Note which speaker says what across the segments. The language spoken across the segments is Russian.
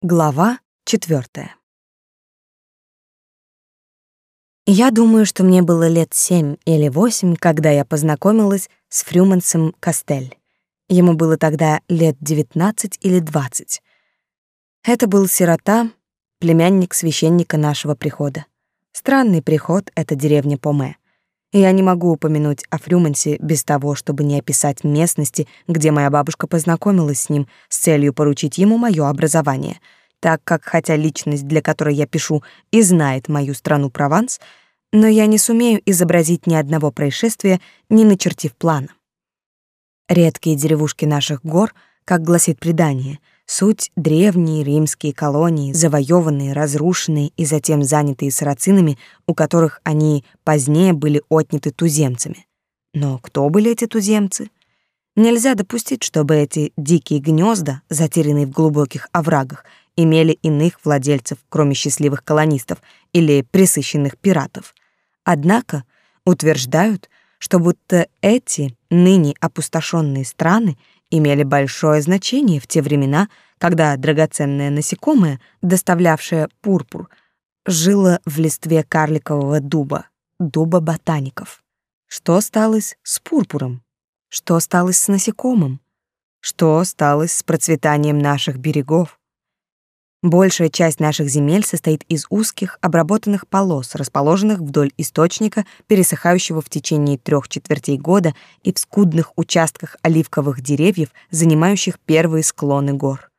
Speaker 1: Глава четвертая. Я думаю, что мне было лет семь или восемь, когда я познакомилась с Фрюмансом Кастель. Ему было тогда лет девятнадцать или двадцать. Это был сирота, племянник священника нашего прихода. Странный приход — это деревня Поме. Я не могу упомянуть о Фрюмансе без того, чтобы не описать местности, где моя бабушка познакомилась с ним с целью поручить ему мое образование, так как хотя личность, для которой я пишу, и знает мою страну Прованс, но я не сумею изобразить ни одного происшествия, не начертив плана. Редкие деревушки наших гор, как гласит предание — Суть — древние римские колонии, завоеванные, разрушенные и затем занятые сарацинами, у которых они позднее были отняты туземцами. Но кто были эти туземцы? Нельзя допустить, чтобы эти дикие гнезда, затерянные в глубоких оврагах, имели иных владельцев, кроме счастливых колонистов или присыщенных пиратов. Однако утверждают, что будто эти ныне опустошенные страны имели большое значение в те времена, когда драгоценное насекомое, доставлявшее пурпур, жило в листве карликового дуба, дуба ботаников. Что сталось с пурпуром? Что сталось с насекомым? Что сталось с процветанием наших берегов? Большая часть наших земель состоит из узких обработанных полос, расположенных вдоль источника, пересыхающего в течение трех четвертей года, и в скудных участках оливковых деревьев, занимающих первые склоны гор.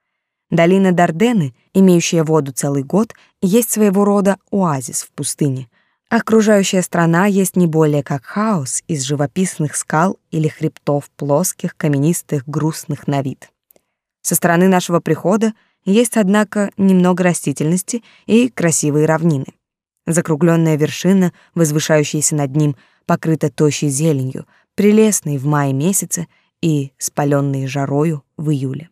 Speaker 1: Долина Дардены, имеющая воду целый год, есть своего рода оазис в пустыне. Окружающая страна есть не более как хаос из живописных скал или хребтов плоских, каменистых, грустных на вид. Со стороны нашего прихода — есть, однако, немного растительности и красивые равнины. Закругленная вершина, возвышающаяся над ним, покрыта тощей зеленью, прелестной в мае месяце и спаленной жарою в июле.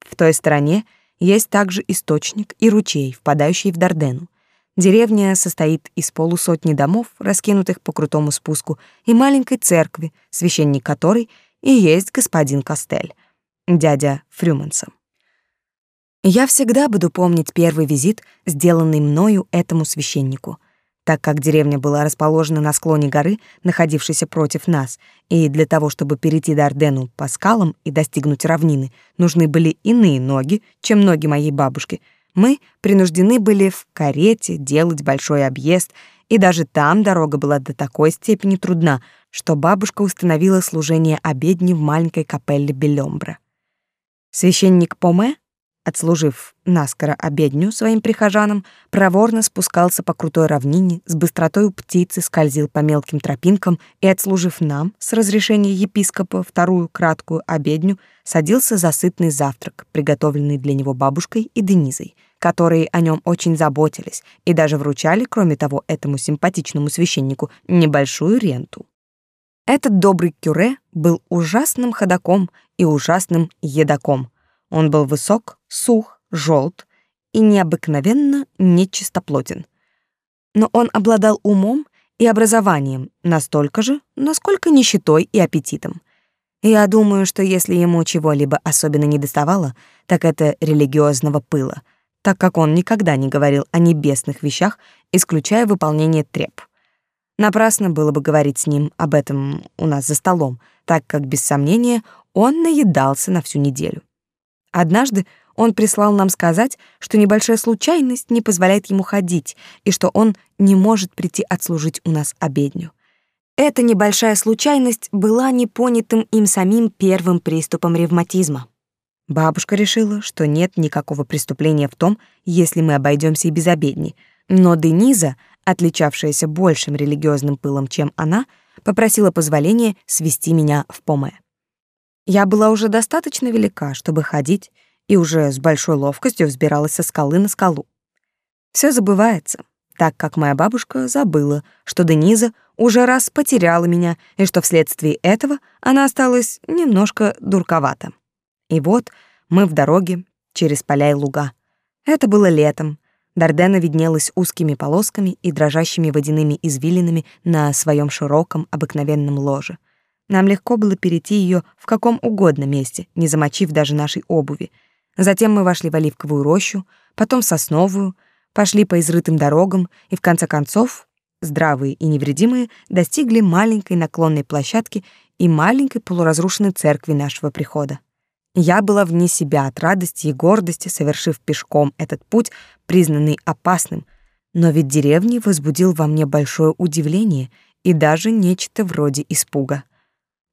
Speaker 1: В той стороне есть также источник и ручей, впадающий в Дардену. Деревня состоит из полусотни домов, раскинутых по крутому спуску, и маленькой церкви, священник которой и есть господин Костель, дядя Фрюманса. Я всегда буду помнить первый визит, сделанный мною этому священнику, так как деревня была расположена на склоне горы, находившейся против нас, и для того, чтобы перейти до Ордену по скалам и достигнуть равнины, нужны были иные ноги, чем ноги моей бабушки. Мы принуждены были в карете делать большой объезд, и даже там дорога была до такой степени трудна, что бабушка установила служение обедни в маленькой капелле Белембра. Священник Поме отслужив наскоро обедню своим прихожанам, проворно спускался по крутой равнине, с быстротой у птицы скользил по мелким тропинкам и, отслужив нам, с разрешения епископа, вторую краткую обедню, садился за сытный завтрак, приготовленный для него бабушкой и Денизой, которые о нем очень заботились и даже вручали, кроме того, этому симпатичному священнику небольшую ренту. Этот добрый кюре был ужасным ходаком и ужасным едоком — он был высок, сух, желт и необыкновенно нечистоплотен. Но он обладал умом и образованием настолько же, насколько нищетой и аппетитом. Я думаю, что если ему чего-либо особенно недоставало, так это религиозного пыла, так как он никогда не говорил о небесных вещах, исключая выполнение треб. Напрасно было бы говорить с ним об этом у нас за столом, так как, без сомнения, он наедался на всю неделю. Однажды он прислал нам сказать, что небольшая случайность не позволяет ему ходить и что он не может прийти отслужить у нас обедню. Эта небольшая случайность была непонятым им самим первым приступом ревматизма. Бабушка решила, что нет никакого преступления в том, если мы обойдемся и без обедни, но Дениза, отличавшаяся большим религиозным пылом, чем она, попросила позволения свести меня в Поме. Я была уже достаточно велика, чтобы ходить, и уже с большой ловкостью взбиралась со скалы на скалу. Все забывается, так как моя бабушка забыла, что Дениза уже раз потеряла меня, и что вследствие этого она осталась немножко дурковата. И вот мы в дороге через поля и луга. Это было летом. Дардена виднелась узкими полосками и дрожащими водяными извилинами на своем широком обыкновенном ложе. Нам легко было перейти ее в каком угодно месте, не замочив даже нашей обуви. Затем мы вошли в оливковую рощу, потом сосновую, пошли по изрытым дорогам и в конце концов, здравые и невредимые, достигли маленькой наклонной площадки и маленькой полуразрушенной церкви нашего прихода. Я была вне себя от радости и гордости, совершив пешком этот путь, признанный опасным, но ведь деревни возбудил во мне большое удивление и даже нечто вроде испуга.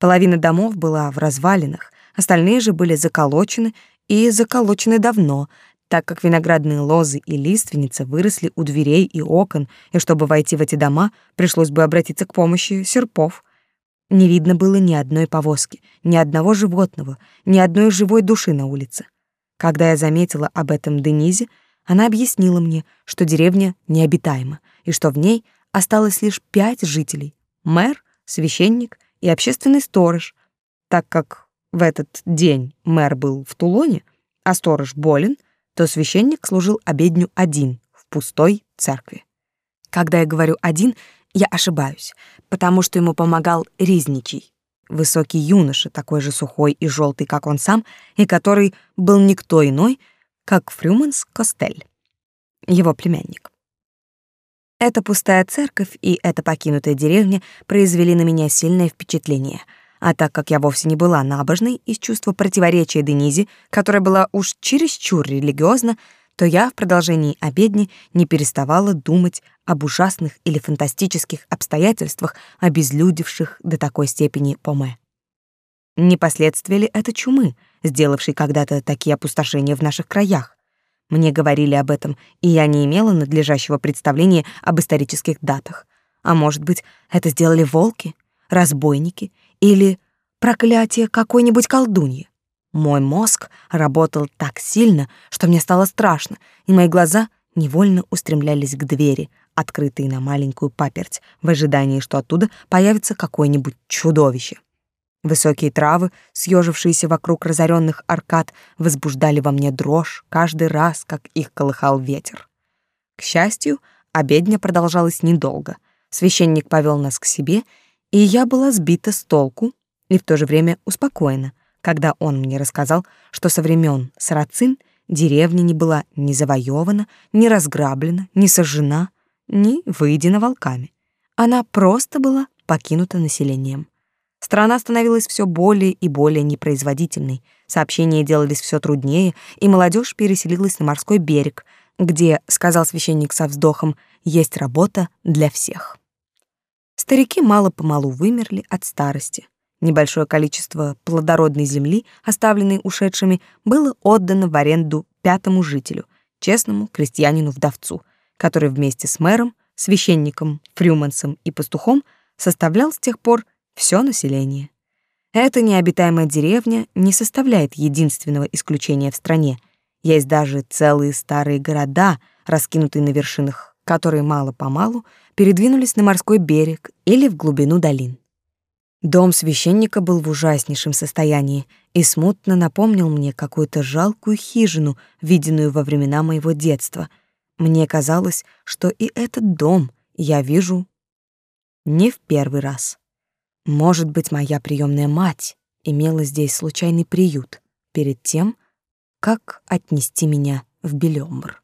Speaker 1: Половина домов была в развалинах, остальные же были заколочены и заколочены давно, так как виноградные лозы и лиственница выросли у дверей и окон, и чтобы войти в эти дома, пришлось бы обратиться к помощи серпов. Не видно было ни одной повозки, ни одного животного, ни одной живой души на улице. Когда я заметила об этом Денизе, она объяснила мне, что деревня необитаема, и что в ней осталось лишь пять жителей — мэр, священник и общественный сторож, так как в этот день мэр был в Тулоне, а сторож болен — то священник служил обедню один в пустой церкви. Когда я говорю «один», я ошибаюсь, потому что ему помогал Ризничий, высокий юноша, такой же сухой и желтый, как он сам, и который был никто иной, как Фрюманс Костель, его племянник. Эта пустая церковь и эта покинутая деревня произвели на меня сильное впечатление — а так как я вовсе не была набожной из чувства противоречия Денизе, которая была уж чересчур религиозна, то я в продолжении обедни не переставала думать об ужасных или фантастических обстоятельствах, обезлюдивших до такой степени Поме. Не последствия ли это чумы, сделавшей когда-то такие опустошения в наших краях? Мне говорили об этом, и я не имела надлежащего представления об исторических датах. А может быть, это сделали волки, разбойники или проклятие какой-нибудь колдуньи. Мой мозг работал так сильно, что мне стало страшно, и мои глаза невольно устремлялись к двери, открытые на маленькую паперть, в ожидании, что оттуда появится какое-нибудь чудовище. Высокие травы, съежившиеся вокруг разоренных аркад, возбуждали во мне дрожь каждый раз, как их колыхал ветер. К счастью, обедня продолжалась недолго. Священник повел нас к себе и я была сбита с толку и в то же время успокоена, когда он мне рассказал, что со времен Сарацин деревня не была ни завоевана, ни разграблена, ни сожжена, ни выедена волками. Она просто была покинута населением. Страна становилась все более и более непроизводительной, сообщения делались все труднее, и молодежь переселилась на морской берег, где, сказал священник со вздохом, есть работа для всех. Старики мало-помалу вымерли от старости. Небольшое количество плодородной земли, оставленной ушедшими, было отдано в аренду пятому жителю, честному крестьянину-вдовцу, который вместе с мэром, священником, фрюмансом и пастухом составлял с тех пор все население. Эта необитаемая деревня не составляет единственного исключения в стране. Есть даже целые старые города, раскинутые на вершинах, которые мало-помалу передвинулись на морской берег или в глубину долин. Дом священника был в ужаснейшем состоянии и смутно напомнил мне какую-то жалкую хижину, виденную во времена моего детства. Мне казалось, что и этот дом я вижу не в первый раз. Может быть, моя приемная мать имела здесь случайный приют перед тем, как отнести меня в Белёмбр.